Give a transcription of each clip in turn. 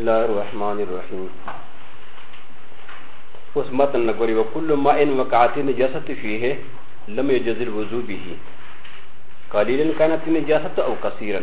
الله الرحمن الرحيم وسمت النقري وكل ما إن وقعت نجاسة فيه لم يجز الوضوء به قليلا كانت نجاسة أو كثيرا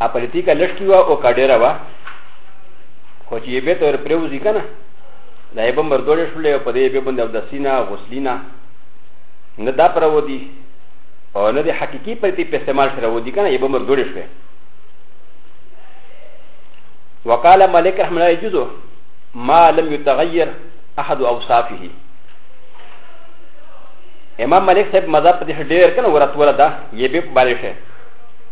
ا پلیتیکا لشکی وا او کډیرا وا خو چې به تور پروزی کنه دا یې بمبر دوړې شولې او په دې به بند او د سینا غسلینا نه دا پرو دی او نه د حقيقي پرتی په استعمال سره و دي کنه یې بمبر دوړې شوې وقال مالک رحمه الله يجوز ما لم يتغير احد اوصافه امام مالک صاحب مذهب په دې ډېر کنه ورته ورته یې به بالشه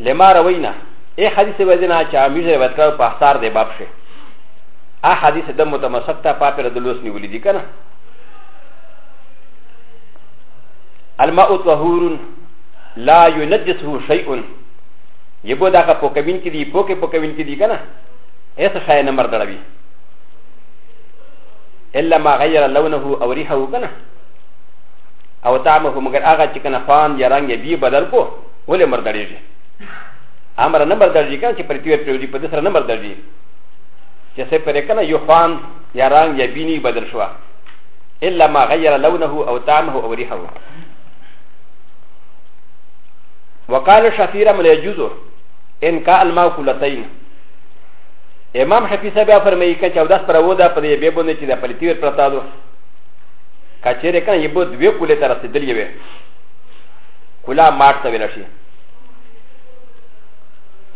لما روينا اي حديث وزنا چا ميزه روایت کړو په اثار دی باب شي ا حديث د متمسک ته پاپره د لوس نیولې دي کنه الماء طهور لا ينجسه شيء يبو دا په کوین کې دی په کې په کوین کې دی کنه ایسه شای نه مردړوي الا ما غير لونه او ريحه کنه او طعمه مګر هغه چې کنه خوان یا رنګ بي بدل کو ولې مردړېږي امر نه مردړېږي کنه چې پر تیر پرېږي په دې سره نه مردړېږي چې څه پرې کنه یو خوان یا رنګ یا بینی بدل شو الا ما غیر لونه او طعمه او ريحه وقال شفيرا من يجوز ان كان الماء كلتين امام حفیظ بیا فرمایي که چوداس پر ودا پر یې به بونه چې د پلیتیر پرتا دوه که چېرې کنه یې به دوې کولې ته رسېدلې وې کولا ماټ ته ویل شي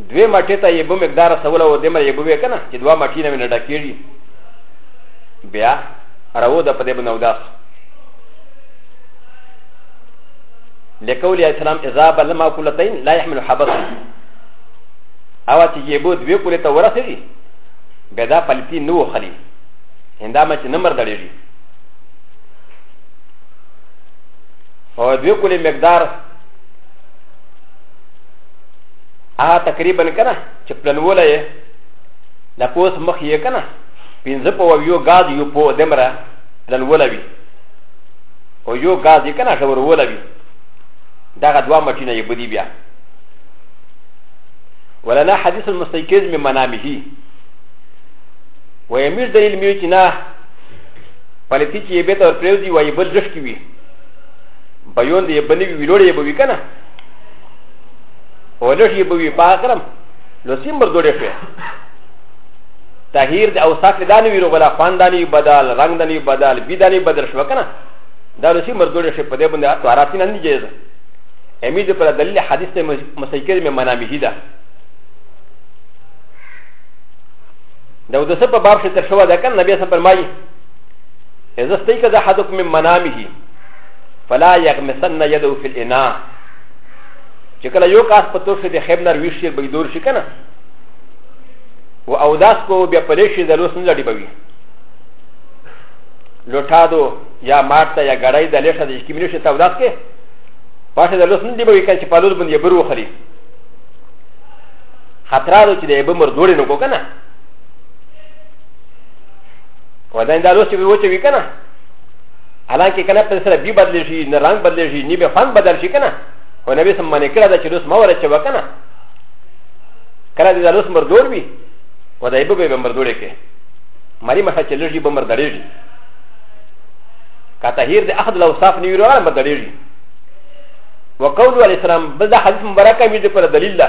دوی مټې ته یې به مقدار سوله او دمر یې به وې کنه چې دوه مټې نه نه ډکېږي بیا راو د پدې بنو داس لکول اسلام اذا بلما کولتين لا يحمل حبس او چې یې به دوی کولې ته ورسېږي بیا دا پلتی نو خلی هندا مچ نمبر دړېږي او دوی کلی مقدار هغه تقریبا کنه چې پلنوله یې د پوس مخ یې کنه پنځه په یو غاز یو په دمره پلنوله وي او یو غاز یې کنه شوروله وي دغه دوه مټینه یې بدی بیا ولنا حدیث المستيقظ من منامه ويمير دليل ميوتنا پلیتی چې یې بیت ور پریوزي وایي بل لښ کې وي بیون دی بنی وی لوړې یې به وي که نه او لښ یې به وي پاکرم نو سیم بر دوړې شوې تهیر د اوساق دانې وي روغلا خوان دانې بدل رنګ دانې بدل بی دانې بدل شو که نه دا نو سیم بر دوړې شوې په دې باندې اتوارات نه نه جایز امید پر دلیل حدیث ته مسیکر مې منامه ده د اودس په باب شي تر شوه ده کنه نبی سم فرمایي اذا استيقظ احدكم من منامه فلا يغمسن يده في الاناء چې کله یو کاس په توشه د خیب نر ویشي به دور شي کنه و اوداس کو بیا پرې شي د لوس نه لړي بوي لوټا دو یا مارته یا غړای د لښه د کیمینو شي تاوداس کې پاشه د لوس نه دی بوي کله چې په لور باندې برو خلی خطرا دو چی ده ابه مردوری نکو کنه و دن دا لوس چی وچه وی کنه الان که کنه پر سر بی بدلی شی نه رنگ بدلی شی نی به فن بدل شی کنه و نبی سم منی کرده چی لوس موره چه وکنه کله دا لوس مردور بی و دا ابه به مردوری که مری مسا چه لوش بی بمرداری شی که تحیر ده اخد لوصاف نیوی رو مرداری شی وقول عليه السلام بل دا حديث مبارك ميزه پر دليل ده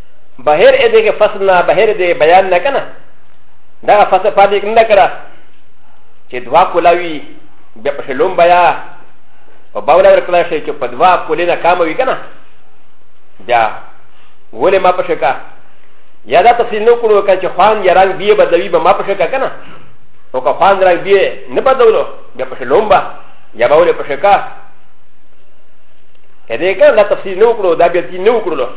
بهر ا دغه فصل نه بهر د بیان نه کنه دغه فصل پاتې نه کړه چې دوا کولاوي بیا په شلوم بیا په باور ورکړل شي چې په دوا کولې نه کام وي کنه بیا ولې ما په شکا یا دا تفصیل نو کړو کنه چې خوان یا رنگ بیا بدلوي به ما په شکا کنه او که خوان رنگ بیا نه بدلو بیا په شلوم با یا به ولې په شکا هدې کنه دا تفصیل نو کړو دا بیا تین نو کړو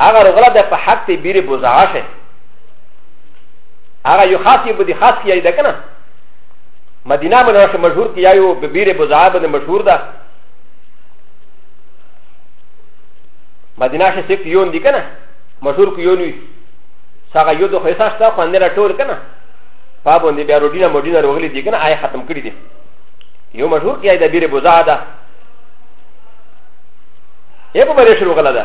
هغه رغلا ده په حق ته بیره بوزا شه هغه یو خاص یو بدی خاص کیای ده کنه مدینه منوره شه مشهور کیایو به بیره بوزا باندې مشهور ده مدینه شه سیک یون دی کنه مشهور کیون وی ساغه یو دو خیسا شتا خو اندره ټول کنه پابو نه بیا روډینه موډینه روغلی دی کنه آی ختم کړی دی یو مشهور کیای ده بیره بوزا ده یو په بریښ روغلا ده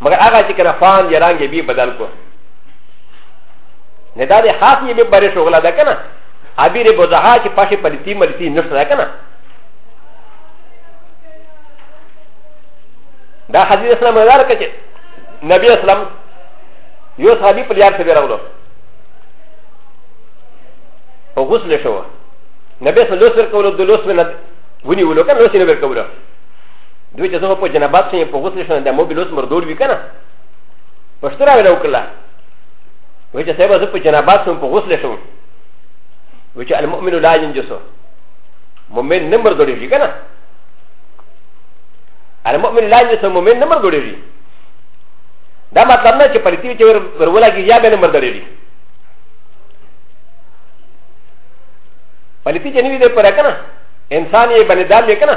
مګر هغه چې کنه فان یا رنګ به بدل کو نه دا د خاص یې به بارش وغلا ده کنه ابي ر بوزها چې پاشه پليتي ملتي نشته ده کنه دا حدیث اسلام مدار کچه نبی اسلام یو صحابي په یار سره راغلو او غسل شو نبی اسلام لوسر کولو د لوس نه ونی ولو کنه لوس نه ور کولو دوی چې زه په جنابات شوم په غسل شوم د موبیلوس مردور وی کنه پښتو را ویل وکړه وی چې صاحب زه په جنابات شوم په غسل شوم وی چې المؤمن لا ينجسو مؤمن نه مردورېږي کنه المؤمن لا ينجسو مؤمن نه مردورېږي دا مطلب نه چې پرتی چې ورولا کې یا به نه مردورېږي پرتی چې نه وي دې پر کنه انسان یې بنې دام یې کنه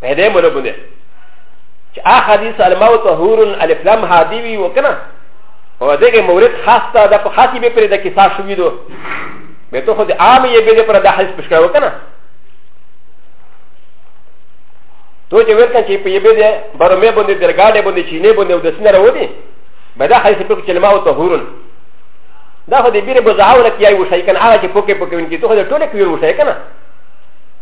په دې مونږ باندې چې ا حدیث المو طهور الف لام هادی وی وکنه او دغه مورد خاص ته د خاصی به پر د کیسه شوې دو به ته خو د عام یې به پر د حدیث پښ کړو کنه تو چې ورته چې په یې به د برمه باندې درګاډه باندې چینه باندې د سینره و دي به دا حدیث په کلمه او طهور دا خو د بیره بزاوله کیای وشای کنه هغه چې پوکې پوکې ونکې ته خو د ټوله کې وشای کنه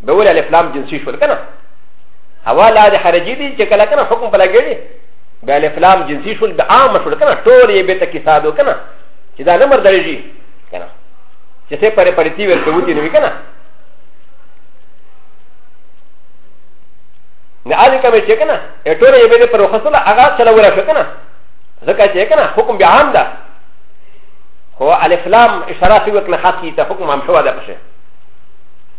به ول الف لام جنسي شول کنه هوا لا د خارجي دي چې کله کنه حکم په لګړي به الف لام جنسي شول به عام شول کنه ټول یې به تکي سادو کنه چې دا نه مردړي کنه چې څه پرې پرې تی ورته وتی نه کنه نه اړ کوي چې کنه ټول یې به پر خصله هغه چلا ورا شو کنه ځکه چې کنه حکم به عام ده هو الف لام اشاره کوي کنه خاص کی ته حکم عام شو ده پشه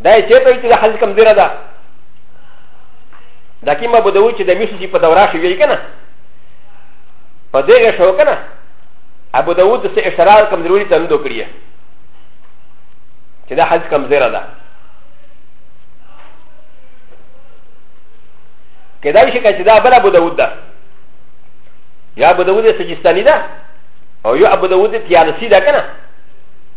دا یې چېرته وي چې دا حدیث کمزوره ده دا کیم ابو داود چې د میسو چې په دوره شوی که نه په دغه شو که نه ابو داود د څه اشتراک کمزوري ته نه دوکړي چې دا حدیث کمزوره ده کدای شي چې دا بل ابو داود ده یا ابو داود سجستانی ده او یو ابو داود تیالسی ده که نه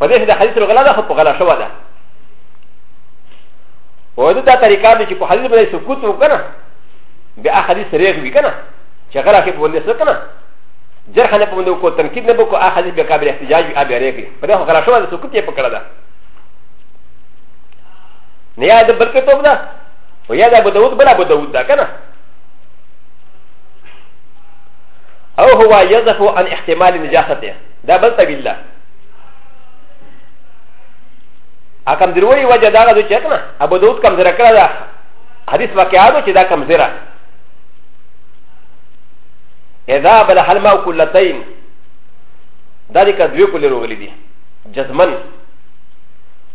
په دې د حدیث غلا ده خو په غلا شوه ده و د دا طریقه د چې په حدیث باندې سکوت وکنه بیا حدیث ریغ وی کنه چې غلا کې په باندې څه کنه جرح نه په باندې کو تنقید نه بکو اخ حدیث به قابل احتجاج وی ابي ریغ په دغه غلا شو د سکوت یې پکړه ده نه یاد بلکې توب ده و یاد ابو داود بل ابو داود ده کنه او هو يزف عن احتمال نجاسته ده بل تبيل ده ا کم دروي وجه دا غو چک نه ابو داود کم زرا کړه دا حدیث واقعا دو چې دا کم زرا اذا بل حل ما كلتين دا دې کا دوی کولې روغلې دي جزمن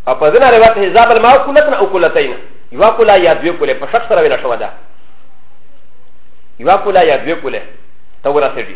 او په ځنا روایت اذا بل ما كلتن او كلتين یو کولا یا دوی کولې په شخص سره ویل شو دا یو کولا یا دوی کولې تورا سړي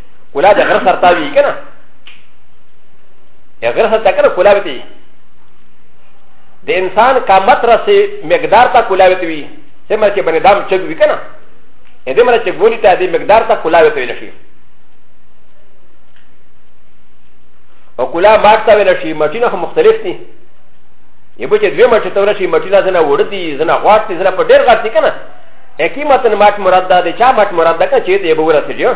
کولا د غر سر تاوی کنه یا غر سر تا کنه کولا وتی د انسان قامت رسې مقدار تا کولا وتی وی سمه چې بنې دام چګ وی کنه ا دې مله چې ګونی ته دې مقدار ته کولا وته ویل شي او کولا ماټ ته ویل شي مټینه هم مختلف دي یبه چې دوی مټ ته ویل شي مټینه زنه وړتي زنه غواړتي زنه په ډیر غاټي کنه حکیمت ماټ مراد ده چا ماټ مراد ده چې دې به ورته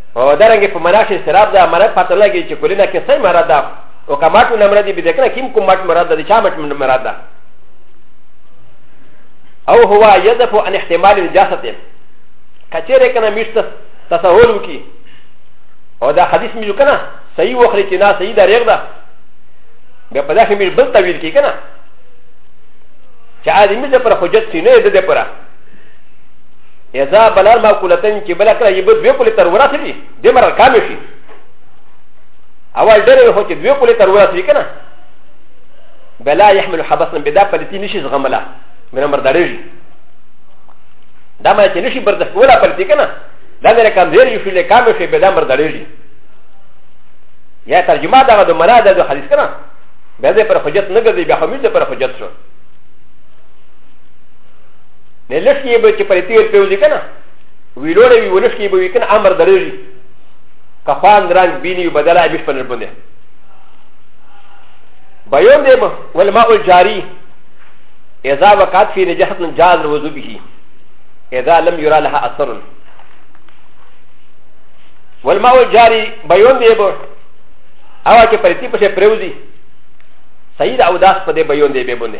او درنګ په معنا کې سراب دا مراد پته لګي چې کلینا کې څه مراد ده او کماټ نه مراد دي بده کنه کیم کوم ماټ مراد ده چا ماټ نه مراد ده او هو يدفع عن احتمال الجسد کچره کنه مشت تصور وکي او دا حدیث مې کنه صحیح وخري چې نه صحیح ده ریغ ده بیا په داخې مې بل تویل کی کنه چې ادمي ده پر حجت سینې ده ده پره اذا بلار ما کولتن چې بل کله یبه دوی کولې تر ورا سړي د مر کام شي اول ډېر هو چې دوی کولې تر ورا سړي کنه بلا يحمل حبسا بدا پلتی نشي زغملا من مر دړېږي دا ما چې نشي برداشت کولا پلتی کنه دا مې کم ډېر یو شي کام شي بلا مر دړېږي یا ترجمه دا د مراد د حدیث کنه به پر حجت نه ګرځي به حمید پر حجت شو نه لښ کې به چې پرې تیر پیوځي کنه ویلوړې وي ولښ کې به وي کنه امر درېږي کفان رنګ بینی بدل ای بش پنر بنده بیان دې ول ماء الجاری اذا وقعت في نجحت جاز الوضوء به اذا لم يرى لها اثر ول ماء الجاری بیان دې به او چې پرتی په پروزي سید او داس په دې بیان دې به بنده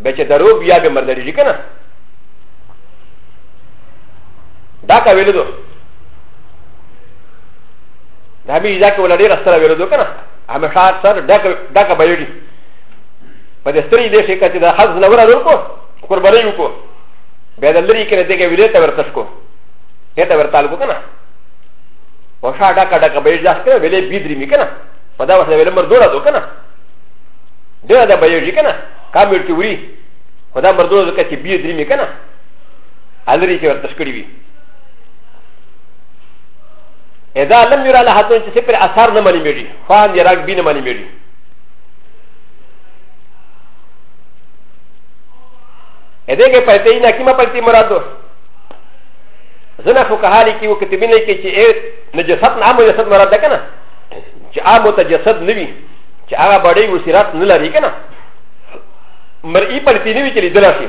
به چې درو بیا به مردلېږي که نه دا کا ویلو دو دا مې دا کې ولا ډېر سره ویلو دو که نه همیشه سر ډکه به یېږي په دې ستري دې شي چې دا حظ نه ورغلو کو قرباني وکړو بیا د لري کې نه دغه ویلې ته ورتښ کو هې ته ورتال کو که نه و شا ډکه ډکه به یې ځاسته ویلې بيدري مې که نه په دا وخت ویلې مردوړه دو که نه دغه د بایولوژي کنه کامل تیوري خو دا مردو ځکه چې بیا درې مې کنه الری چې ورته کړی وي اذا لم يرى لها تون چې پر اثر نه مانی میږي فان یراک بین مانی میږي اده کې پته یې نه کیما پته مرادو زنه خو کهالي کې وکتبینه کې چې نجست نه مو جسد مراد ده کنه چې عام ته جسد نه وي چې هغه بډې وسیرات نه لري کنه مرئی په لپینې وی چې لیدل شي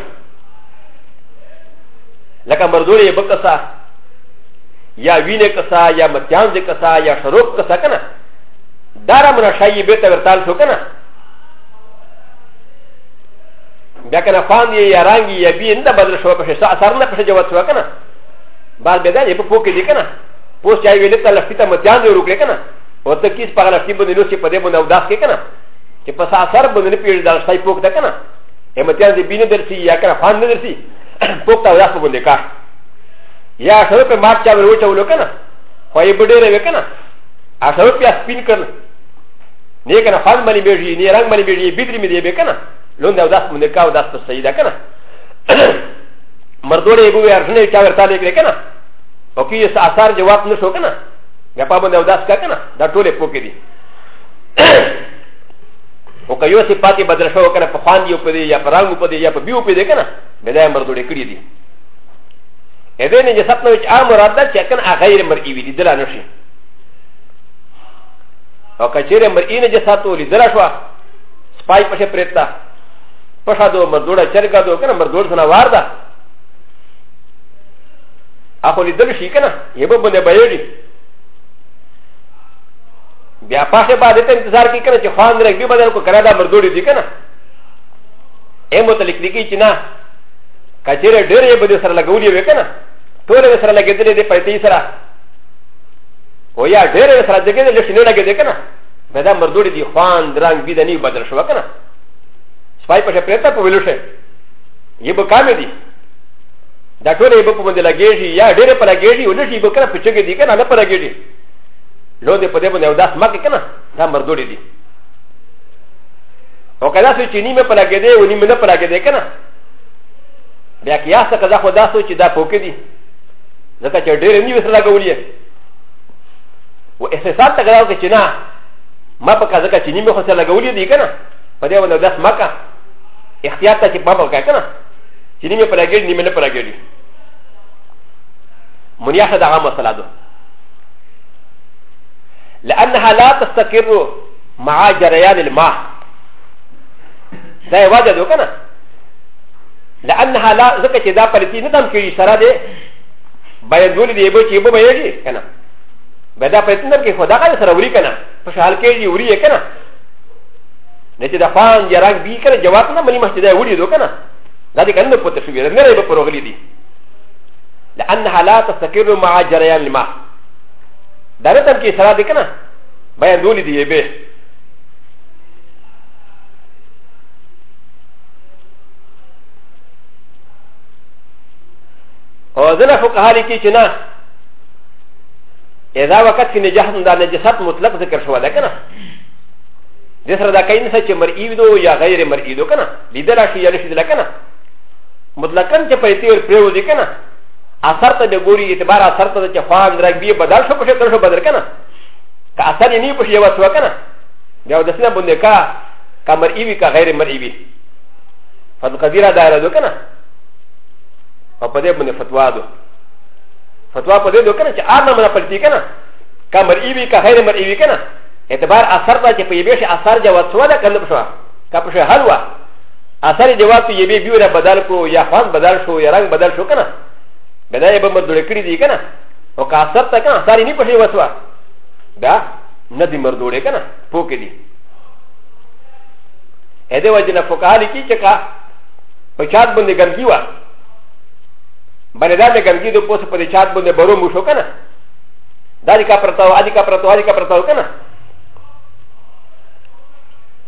لکه مردوري یې بکسا یا وینې کسا یا متیان دې کسا یا شروب کسا کنه دارا منشای به ته ورتال شو کنه بیا کنه خوان یې یا رنګ یې بي نه بدل شو په شسا اثر نه پښه جواب شو کنه بعد به دا یې په پوکې دي کنه پوس چای ویل ته لفیته متیان دې ورکړي کنه او ته کیس په غلطی باندې نو چې په دې باندې او داس کې کنه چې په ساسر باندې پیړ دار شای پوک ده کنه همتیان دې بینه درسي یا کنه فان نه درسي پوک ته داس باندې کا یا سره په مات چا ورو چولو کنه خو یې بډې رې کنه ا سره په سپین کړ نه کنه فان باندې بیږي نه رنگ باندې بیږي بيدري مې دې به کنه لون دا داس باندې کا او داس په سیدا کنه مردوړې بو ورنه چا ورته لګره کنه او کې ساسر جواب نشو کنه یا په باندې اوداس کا کنه دا ټوله پوکې دي او که یو صفات بدل شو کنه په خوان دی په دې یا په رنگ په دې یا په بیو په دې کنه به دا مرد ډې کړی دي اې دې نه چې سپنه چې عام مراد ده چې کنه غیر مرئی وي دي دلا نشي او کچېره مرئی نه چې ساتو لیدل شو سپای پښه پرېتا پښه دو مردوړه چرګه دو کنه مردوړ سره وار ده اخو لیدل شي کنه یبه باندې بایړي بیا پاسه باندې ته انتظار کی کنه چې خوان درک به بدل کو کنه دا مردوړي دي کنه اے متعلق لګی چې نه کچره ډېر یې بده سره لګولې وې کنه ټول یې سره لګېدلې دې پېتې سره او یا ډېر یې سره دګېدلې لښنه لګېدې کنه به دا مردوړي دي خوان درنګ بي دني بدل شو کنه سپای په پرته په ویلو شه یبه کامې دي دا ټول یې به په باندې لګېږي یا ډېرې په لګېږي او لږې به کله په چګې دي که نه نه په لګېږي لو دې په دې باندې اوداس مه کوي که نه دا مردوړې دي او که داسې چې نیمه په لګېدې او نیمه نه په لګېدې که نه بیا قیاس ته قضا خو داسې چې دا پوکې دي ځکه چې ډېرې نیمې سره لګولې یې و احساسات ته قضا چې نه ما په کذا چې نیمه خو سره لګولې دي که نه په دې باندې اوداس مه کوه اختیار ته چې ما په کړه که نه چې نیمه په لګېږي نیمه نه په لګېږي منیا خو دغه مسله ده لأنها لا تستقر مع جريان الماء دا یې واجه ده که نه لأنها لا ځکه چې دا پلیتی نه دم کېږي سره دی باید ولې دی به چې به ویږي که نه به دا پلیتی نه کې خو دغه سره وري که نه په شال کېږي وري یې که نه نه چې د خوان جراک بي که نه جواب نه ملي مخکې دا وړي دو که نه دا دي كنه پوت شوي نه ريبه پروغلي دي لانها لا تستقر مع جريان الماء دا نه تم کې سره دي کنه بيان دولي دي به او ځنه فقها لیکي چې نه اذا وقت في نجاحت دا نجاحت مطلق ذکر شو ده کنه د سره دا کین څه چې مرئی دو یا غیر مرئی دو کنه لیدل شي یا نشي لیدل کنه مطلقاً چې په تیر پرو دي کنه اثر ته د ګوري اعتبار اثر ته چې خوان درګ بي بدل شو په شکل شو بدل کنه که اثر یې نه په یو څه کنه بیا د سینه باندې کا کمر ایوي کا غیر مر ایوي فضل قدیره دایره دو کنه او په دې باندې فتوا دو فتوا په دې دو کنه چې آر نه مله پلتي کنه کمر ایوي کا غیر مر ایوي کنه اعتبار اثر ته چې په یوه شي اثر جواب سواله کنه په شوه که په شهل وه اثر یې جواب ته یې بیا بیوره بدل کړو یا خوند بدل شو یا رنګ بدل شو که نه بیا دا یې به مردوړې کړي دي که نه او که اثر ته که نه اثر یې نه پښې وسوه دا نه دي مردوړې که نه پوه کې دي ا د وجه نه فقها لیکي چې کا په چات باندې ګرځي وه باندې دا د ګرځي د پوسه په چات باندې برو مو شو که نه دا دې کا پرتاو ا دې کا پرتاو ا دې کا پرتاو که نه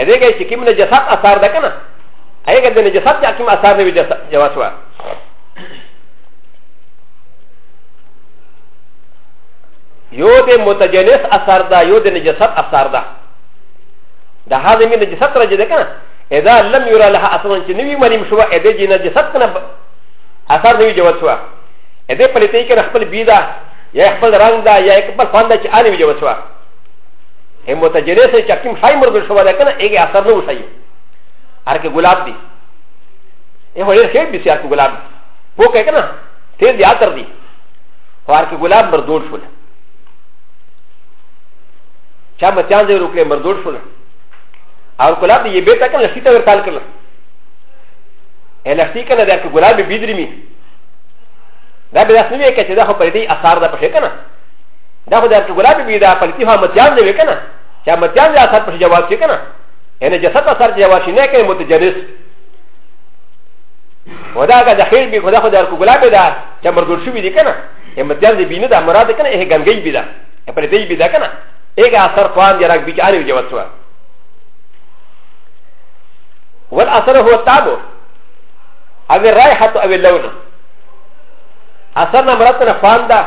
ا د ه ګ ا چې کوم نجسات اثار ده کنه هغه د نجسات چې کوم اثار نه وي جواز وه یو د متجنس اثر ده یو د نجسات اثر ده د هغه من نجسات راځي ده کنه اذا لم يرى لها اثر چې نوی مریم شو ا د جې نجسات کنه اثر نه وي جواز وه ا د پلیتې کې خپل بيدا یا خپل رنگ دا یا خپل فند چې اني وي جواز وه هم متجنس چې کوم شای مرګ شو ده کنه هغه اثر نه وشي هر کې ګلاب دی ای هو ډېر خیر بسیار کې ګلاب وو کې کنه تیر دی عطر دی خو هر کې ګلاب مردود شول چا مچان دې روکلې مردود شول او ګلاب یې به تا کنه لسی ته ورتال کړل ای لسی کنه دا کې ګلاب بيدري می دا به داسې نه وي چې دا خو پرې دی اثر ده په شي کنه دا خو د ارتګولا بي بي دا پلکی هم متیان دی کنه چې متیان دی اثر پر جواز شي کنه یعنی جسد اثر جواز شي نه کوي متجنس ودا کا د خیر بي خدا خو د ارتګولا بي دا چې مردود شوی دی کنه ه متیان دی بینه دا مراد کنه ه ګنګي بي دا پر دې بي دا کنه هغه اثر خوان دی راګ بیچاره جواز شو والاثر هو تابو او الرائحه او اللون اثر نه مراد نه خوان ده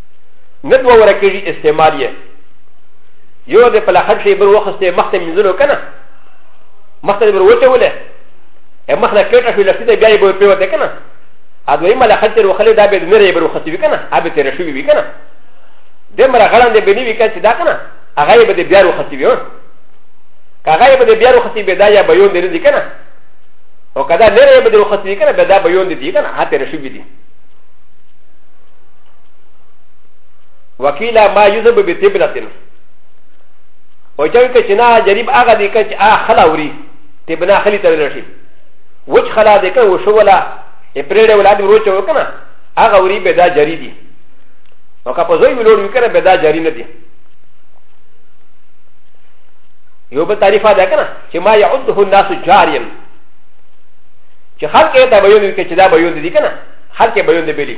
نه دوه ورکېږي استعمال یې یو د په لحد کې بر وخسته مخته منځلو کنه مخته بر وته ولې ا مخله کېټه شو لسته بیا یې بر پیوته کنه ا دوی مله خطر وخلې دا به نه یې بر وخسته کنه ا به تیر شو وی کنه د مر غړان دې بنی وی کنه چې دا کنه هغه یې به بیا وخسته وی هغه یې به بیا وخسته به دا یا بیون دې کنه او کدا نه یې به وخسته کنه به دا بیون دې کنه هته رشوی دي وکیلا ما یوزب به تبلتن او چوي که چې نه جریب هغه دی که چې آ خلا وري تبنا خلی ته لرشي وچ خلا دی که وشولا یې پرېړې ولاد وروچه وکنه هغه وري به دا جری دي او که په زوی ولور وي کنه به دا جری نه دي یو بل تعریفه ده کنه چې ما یعده الناس جاریا چې خلک یې ته بیان وي چې دا بیان دي کنه خلک یې بیان دي بلی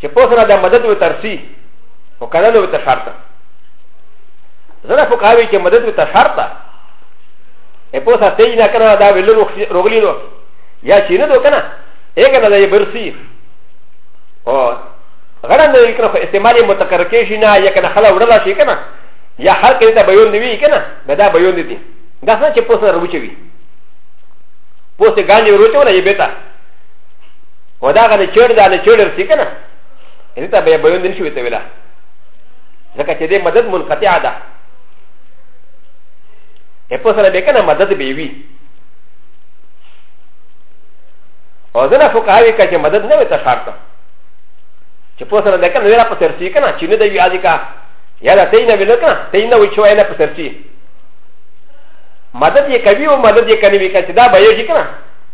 چې په سره د مدد و ترسي او کنه نو ته شرط زړه په کاوي چې مدد ته شرط ا په سره ته نه کنه دا ویل روغلی نو یا چې نه دو کنه اګه نه یې برسي او غره نه یې کنه استعمال متکرر کې شي نه یا کنه خلا وړلا شي کنه یا هر کله ته بیان نیوي کنه دا دا بیان دي دا څنګه چې په سره روچوي په سره غانې وروچو نه یې بيتا و دا غنه چړ دا نه چړ رسی کنه ان ته به بیان دین شوی ته ویلا ځکه چې دې مدد منقطع ده ا په سره به کنه مدد به وی او ځنه فقهاوی کا چې مدد نه وته شرط چې په سره ده کنه ویلا په ترسی کنه چې نه دی وی ادي کا یا دا تین ویل کنه تین نو چې ویلا په ترسی مدد یې کوي او مدد یې کوي چې دا به یې کنه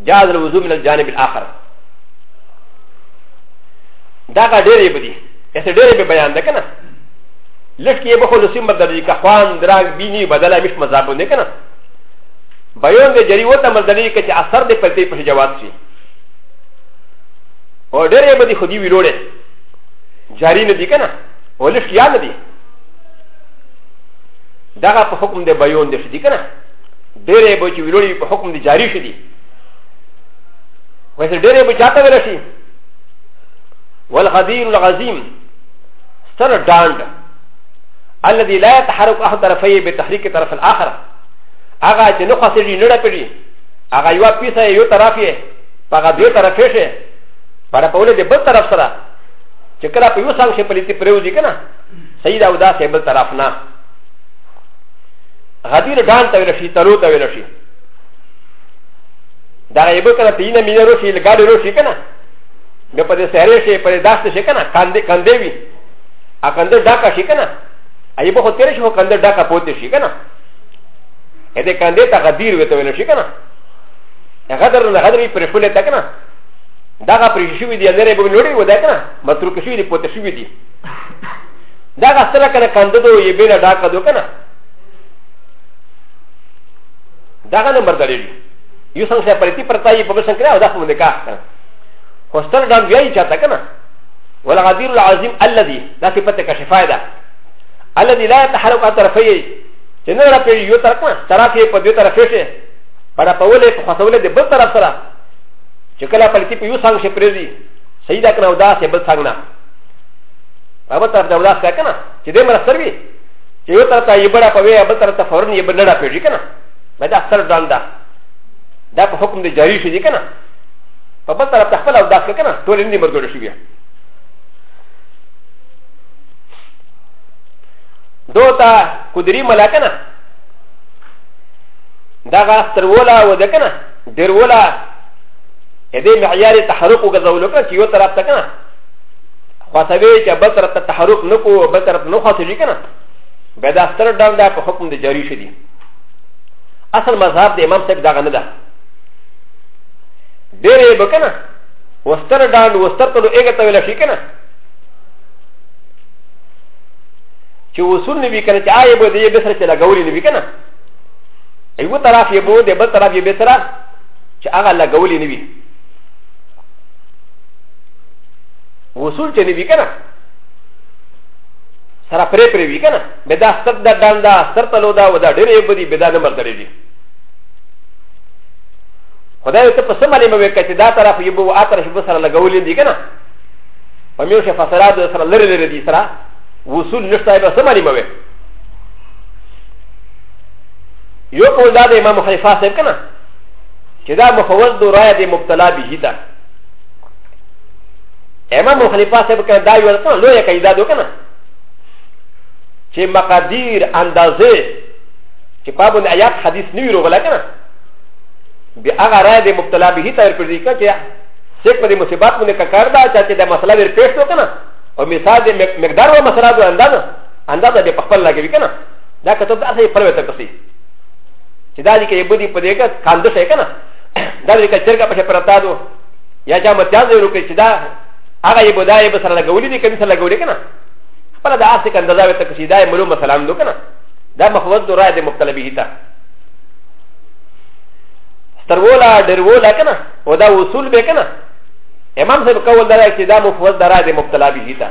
جاز الوضوء من الجانب الاخر دا کا ډېرې بدی اسه ډېرې به بیان ده کنه لټ کې به خو لسیم بدل دي کخوان دراګ بینی بدل مش مذاب نه کنه بیان دې جری وته مدلې کې چې اثر دې پلتې په جواب شي او ډېرې بدی خو دی ویلوړې جاری نه دي کنه ولش یا نه دي دغه په حکم د بیان دې شي کنه ډېرې به چې ویلوړي په حکم دي جاري شي دي وایي ډېرې به چاته ویل شي والغدير العظيم ستر داند الذي لا يتحرك احد طرفيه بتحريك الطرف الاخر هغه چې نو خاصه دي نړه پړي هغه یو پیسه یو طرف یې په هغه دوه طرف یې شه پر په ولې د بل طرف سره چې کله په یو سم شي پلیتی پریوځي کنه سیدا او دا سه بل طرف نه غدير دان ته ویل شي تلو ته ویل شي دا غیبه کنه پینه مینه روشي لګاډي روشي کنه به په دې سهره شي په دې داسته شي کنه کاندې کاندې وي ا کاندې ډاکا شي کنه ای به تیر شي هو کاندې ډاکا پوتې شي کنه ا دې کاندې ته غدير وته ویل شي کنه غدر نه غدر پر خپل ته کنه دا غا پر شي وي دي لري به لوري ودا کنه متروک شي دي پوتې شي دي دا غا سره کنه کاندې دوی به نه ډاکا دو کنه دغه نمبر دلیل یو څنګه چې پرتی پرتای په بسن کړه او دا کوم نکاح کړه هوستل ډان ویای چاته کنه ولا غدیر العظیم الذی دا صفت کشفای ده الذی لا تحرک طرفی چې نه را پیږي یو طرف نه طرف یې په دې طرف شي پر په ولې په خاصولې د بل طرف سره چې کله پرتی په یو څنګه شي پرېږي صحیح ده کنه او دا سه بل څنګه نه په بل طرف دا ولا څنګه کنه چې دې مرسته وي چې یو طرف ته یې بړه په وی بل طرف ته فورن یې بنړه پیږي کنه مې دا سر ځان ده دا په حکم د جاری شي دي کنه په بل طرف ته خپل او داخل کنه ټول یې مردول شي بیا دوتا قدري ملاکنه دا غا ترولا و د کنه درولا دې معیار تحرک وګزولو کنه چې یو طرف ته کنه خاصوي چې بل طرف ته تحرک نه کوو بل طرف نه خاصوي که نه بیا دا ستر ډول ده په حکم د جاري شدي اصل مذهب د امام صاحب دغه نه ده ډېر یې به که نه وستر ډول وستر ته نو ایګه ته ویل شي که نه چې وصول نه وي که نه چې آیا به د یې بسره چې لګولي نه وي که نه یو طرف یې به د بل طرف یې بسره چې هغه لګولي نه وي غسول چې نه وي که نه سره پرې پرې وي که نه به دا ستر دا ډان دا ستر تلو دا و دا ډېر یې بدي به دا نه مردرې دي خدای ته په سمه لمه وکړه چې دا طرف یې به آ طرف به سره لګولې دي که نه په میو شفا سره د سره لرې لرې دي سره وصول نشته به سمه لمه وکړه یو قول دا د امام خلیفه صاحب که نه چې دا مفوض دو رایه د مبتلا به ده اما مخلفا سب کنه دا یو کنه لوی قاعده دو کنه چې مقادیر اندازې چې په باندې آیات حدیث نیو روغلا کنه بیا هغه رائے د مبتلا به تیر پر دي کنه چې څوک په دې مصیبت باندې ککړ دا چې دا مسله ور پیښ تو کنه او مثال د مقدار او مسله د اندازه اندازه به خپل لګوي کنه دا کته د اصلي پروي ته کوي چې دا دې کې بده په دې کې کاندو شي کنه دا دې کې چرګه په پرتا دو یا چا متیاز یې وکړي چې دا هغه یې بودا یې به سره لګولي دي کمی سره لګولي که نه خپله د آسې که اندازه ورته کړي چې دا یې ملو مثلا دو که نه دا مخوض دو رایه د مبتلبي ته سترولا ډیرولا که نه او دا اصول به که نه امام صاحب قول دا چې دا مفوض دا رایه د مبتلبي ته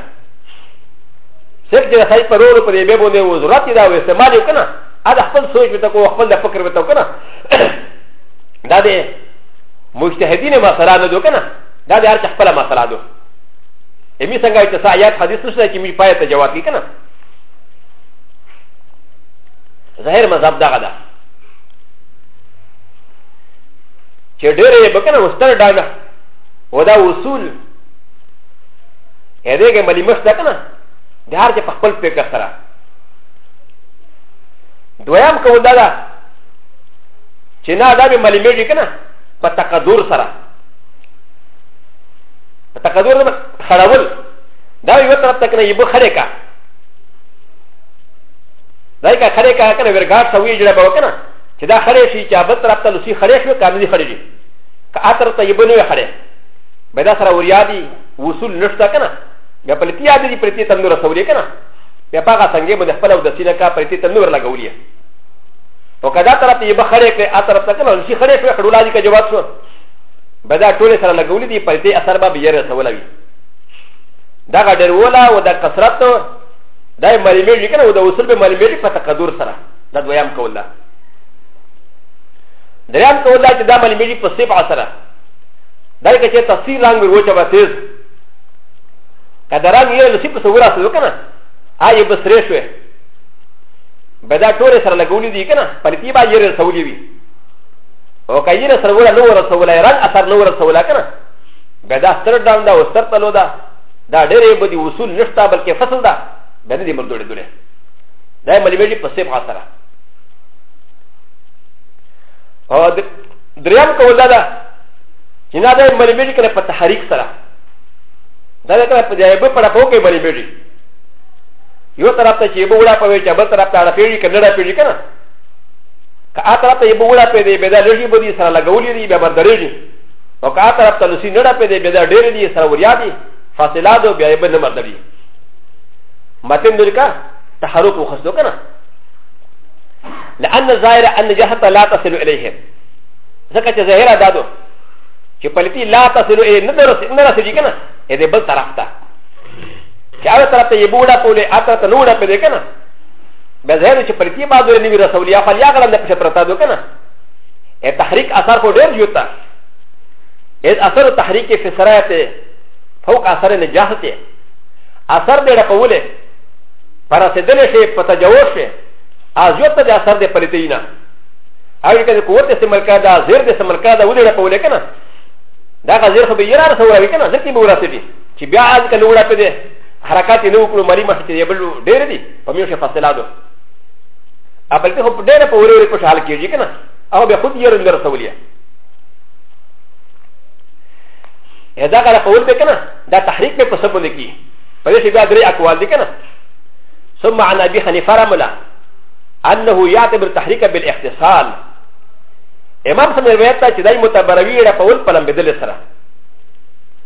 سر چې د سړي په رولو په دې به باندې و ضرورت دا و استعمال یې که نه دا خپل سوچ وته کو خپل د فکر وته که نه دا دې مجتهدین مسله نه دو کنه دا د هر چا خپل مسله دو امی څنګه چې سایات حدیث نشته چې می پای ته جواب کی کنه ظاهر مذهب دغه ده چې ډېر یې بکنه مستر ډانه و دا اصول هدې کې ملي مشته کنه د هر چا خپل فکر سره دویم کوم دا ده چې نه دا به مليمېږي که نه په تقدور سره په تقدور سره خړول دا یو طرف ته که نه یبه خړې کا دا که خړې کا که نه ورګاټ سوي جوړه به وکړه چې دا خړې شي چې بل طرف ته لوسی خړې شو کاملي خړې دي که آ طرف ته یبه نه خړې به دا سره وریا دي وصول نشته که نه بیا پلتی یاد دي پلتی تندور سوري که نه بیا پاګه څنګه به خپل او د سینه کا پلتی تندور لګولې او کدا طرف یې بخړې کړې ا طرف ته کله ولسی خړې کړې خړولا دي که جواب شو بدا ټول سره لګولې دي پرې دې اثر به بیر رسول وي دا غډر ولا او دا کثرت دا ملمې لیکنه او دا وصول به ملمې په تقدور سره دا دویم کول ده دریم کول ده چې دا ملمې په سیب سره دا کې چې تفسیر رنگ وروچا به تیز کدا رنگ یې لسی په سورا سره وکنه آی بسرې شوې به دا ټول سره لګولي دي کنه پر تی با یې رسولي وي او که یې سره ولا نو رسوله رنګ اثر نو رسوله کنه به دا ستر ډاون دا او ستر تلو دا دا ډېرې به دي اصول نشته بلکې فصل دا به نه دي مردوړې دولې دا یې ملي ویلي په سیب سره او دریم کول دا ده چې نه دا یې ملي ویلي کنه په تحریک سره دا دا کنه په دې په ډکو کې ملي ویلي یو طرف ته چې به وړا په وی چې بل طرف ته اړه پیږي کنه اړه پیږي کنه که ا طرف ته به وړا په دې به دا لږی به دې سره لګولې دي به مردرېږي او که ا طرف ته لسی نه په دې به دا ډېر دي سره وریا دي فاصله دو بیا به نه مردري متن دلکا تحرک وخصلو کنه لأن الظاهر أن جهة لا تصل إليهم ځکه چې ظاهره دا دو چې پلتی لا تصل إليه نه رسېږي کنه دې بل طرف ته چې هغه طرف ته یې بوډا پولې هغه طرف ته نه وړه پدې کنه به ظاهر چې پرتی ما دوی نیو رسول یا خپل یا غلند په پرتا دو کنه ا تحریک اثر کو ډېر جوتا ا اثر تحریک فی سرایت فوق اثر نجاحت اثر دې ډکوله پر رسیدل شي په تجاوز شي ازیت ته د اثر د پلیتی نه هغه کله قوت استعمال کړه دا زیر د استعمال کړه دا ولې ډکوله کنه دا غزیر خو به یې را رسول وی کنه ځکه به ورسېږي چې بیا از کله وړه په دې حرکت نه وکړو مری مخ چې یبل ډېر دي په میوشه فاصله ده ابل ته په ډېر په وری وری په حال کېږي کنه او به خود یې رند رسولیا ادا کړه په ول به کنه دا تحریک به په سبب نه کی په دې بیا درې اقوال دي کنه ثم عن ابي حنيفه رملا انه يعتبر تحريك بالاختصال امام سمي روایت ته چې دای متبروی را په ول پلم بدل سره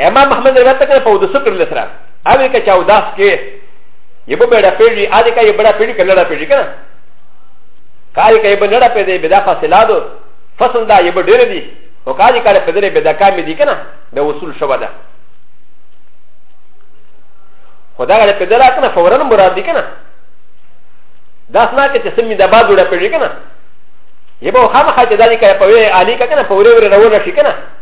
امام محمد روایت ته کنه په ودسو کړل سره اوی که چا وداس کې یو به ډا پیډي اده کا یو بڑا پیډي کنه ډا پیډي کنه کاری کا یو ډا پیډي بدا فاصله دو فصل دا یو ډیر دی او کاری کا په دې بدا کام دی کنه د وصول شو ده خدا غره په دلا کنه فورا مراد دی کنه دا سنا کې چې سمې د بعد ډا پیډي کنه یو به خامخا چې دالي کا په وی علی کا کنه په وری ورونه شي کنه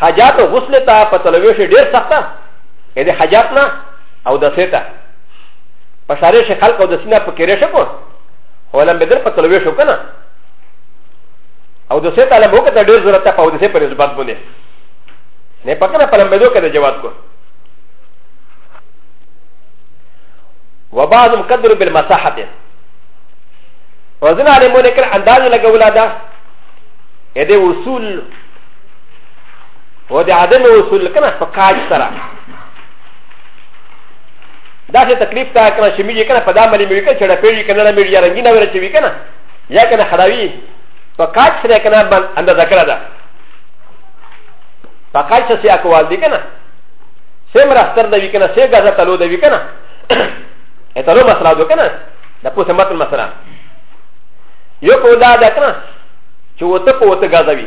حاجات او غسل ته په تلوي شي ډېر سخته اې د حاجات نه او د سیته په شارې شي خلک او د سینه په کېرې شکو خو لم بدر په تلوي شو کنه او د سیته له موقع ته ډېر ضرورت ته په د سې پر نسبت باندې نه پکنه په لم بدو کې د جواب کو وبعضهم قدر بالمساحه وزن على مونكر انداز لك ولادا اذا وصول و د عدم وصول کنه په کاج سره دا چې تکلیف تا کنه چې میږي کنه په دا ملي میږي کنه چې ډپېږي کنه نه میږي رنګینه وره چې وي کنه یا کنه خراوي په کاج سره کنه باندې اندازه کړه ده په کاج سره سیا کوال دي کنه سیم راستر د وی کنه سې غزا تلو د وی کنه اتلو مسله دو کنه د پوسه متن مسله یو کو دا ده کنه چې وته په وته غزا وی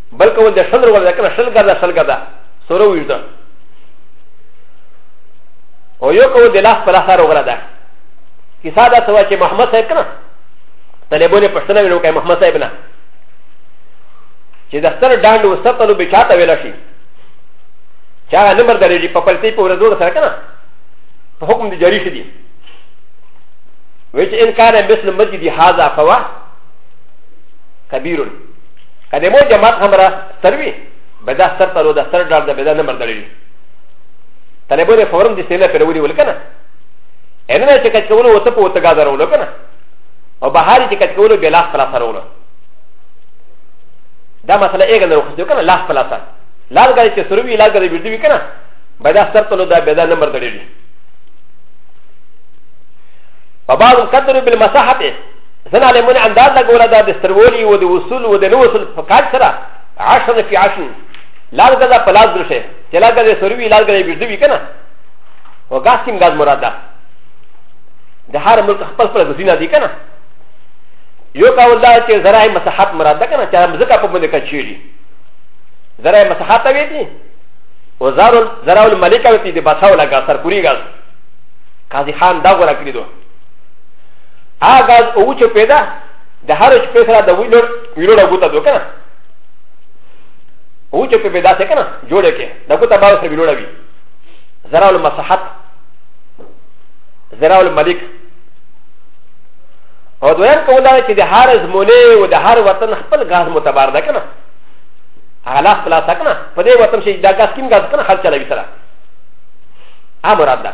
بل کول د شل ورځې کنه شل ګرځه شل ګرځه سره ویده او یو کول د لاس په لاس سره وګرځه کیسه دا سوا چې محمد صاحب کنه طالبونه پښتنه ویلو کوي محمد صاحب نه چې د ستر ډاند وسطلو به چاته ویل شي چا نه بر درېږي په پلتې په ورځو سره کنه په حکم دي جاری شي دي وچ ان کار مثل مسجد هذا فوا كبير که د مو جماعت هم را ستر وي به دا ستر تلو دا ستر ډار دا به دا نه مردل وي طالبو د فورم د سیله پر ولي ولکنه ان نه چې کچ کولو وته په وته غاډر ولو کنه او بهاري چې کچ کولو بلا خلا سره ولو دا مسله یې غنه وخت کنه لاس په لاسه لال غړي چې سروي لال غړي بيدوي کنه به دا ستر تلو دا به دا نه مردل وي فبعض قدر بالمساحه زنا لمن انداز لګولا دا د سرولي و د وصول و د نو وصول په کار سره عشن فی عشن لال غزا په لاس درشه چې لال غزا سروي لال غزا بيجدي وي کنه و غاز کیم غاز مراد ده د هر ملک خپل خپل غزینا دي کنه یو کول دا چې زرای مسحات مراد ده کنه چې مزکه په باندې کچيري زرای مسحات وي دي و زارو زراو الملکه وي دي باساو لګا سر پوری غاز قاضي خان دا غره کړی دوه اغاز او چه پیدا د هر چه پیسره د ویلور ویلور غوته دو کنه او چه پیدا څه کنه جوړه کې د غوته باور سره ویلور وی زرا المصحت زرا الملک او دویم کولا چې د هر زمونه او د هر وطن خپل غاز متبار ده کنه هغه خپل څه کنه په دې وطن چې دا غاز کیم غاز کنه خلک چلوي سره امر ده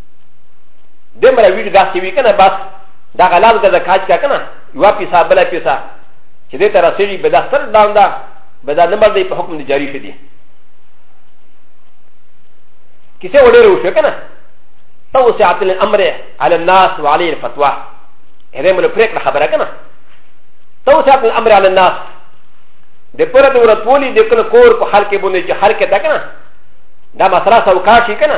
د مره ویډ داسې وی کنه بس دا غلال ګزه کاج کا کنه یو پیسه بل پیسه چې دې ته رسېږي به دا ستر ډاون ده به دا نمبر دی په حکم دی جاری شي دي کیسه وړې وشو کنه توسعه الامر على الناس وعليه الفتوى هرې مله پرېکړه خبره کنه توسعه الامر على الناس د پره د ورتولي د کل کور په حال کې باندې چې حال کې دا کنه دا مسله سوکا شي کنه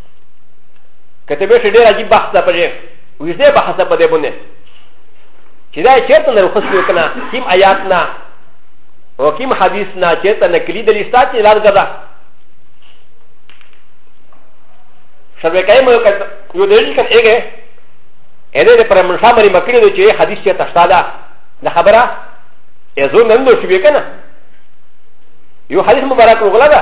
کته به ډیر عجیب بحث ده پرې وې دې بحث په دې باندې چې دا چیرته نه خوښ یو کنه کیم آیات نه او کیم حدیث نه چیرته نقلی دلیل شته چې لار غدا شربې کای مو یو دلیل کړه اګه اې دې پر منشا باندې مکړې دو چې حدیث چې تشتا ده د خبره یې زو نن نو شوې کنه یو حدیث مبارک وغلا ده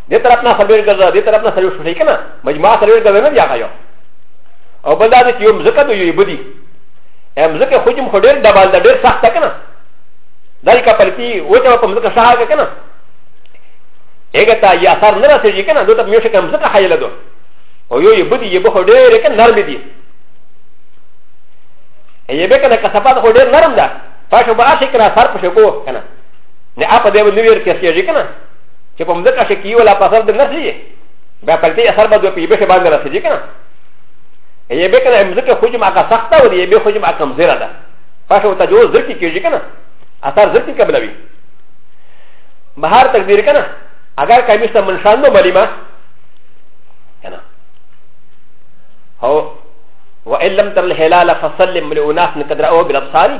دې طرف نه سلویر ګرځا دې طرف نه سلویر شوشي کنه مجموعه سلویر ګرځا نه دی هغه یو او بل دا چې یو مزکه دی یو بدی ام زکه حجم خو ډیر ډبل دا ډیر سخت کنه دا یې کپلتی و چې په مزکه شاه کنه هغه ته یا اثر نه رسېږي کنه دوی ته میوشه کم زکه حایله دو او یو یې بدی یې به ډیر کنه نرم دی یې به کنه کسبات خو ډیر نرم ده تاسو به اسی کنه سر پښه کو کنه نه اپ دې ولې ورکه کېږي کنه چې په مځکه شي کې یو لا پسر د نسي بیا پلتې اثر به د پی به باندې رسېږي کنه یې به کنه مځکه خو جمع کا سخته او یې به خو جمع کم زیره ده پښه ته جو زر کې کېږي کنه اثر زر کې قبلوي بهر تقدیر کنه اگر کمی ته منشان نو مليما کنه او وان لم تر الهلال فسلم لاناس قدر او بالابصاري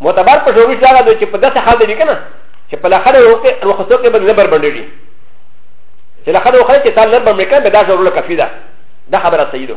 معتبر په ټولو شاګه د چې په داسې حال دی کنه چې په لخره وکړي او خصوص کې بدله بر باندې دي چې لخره وکړي چې تعالی بر مکان به دا ضرور له کفي ده دا خبره صحیح ده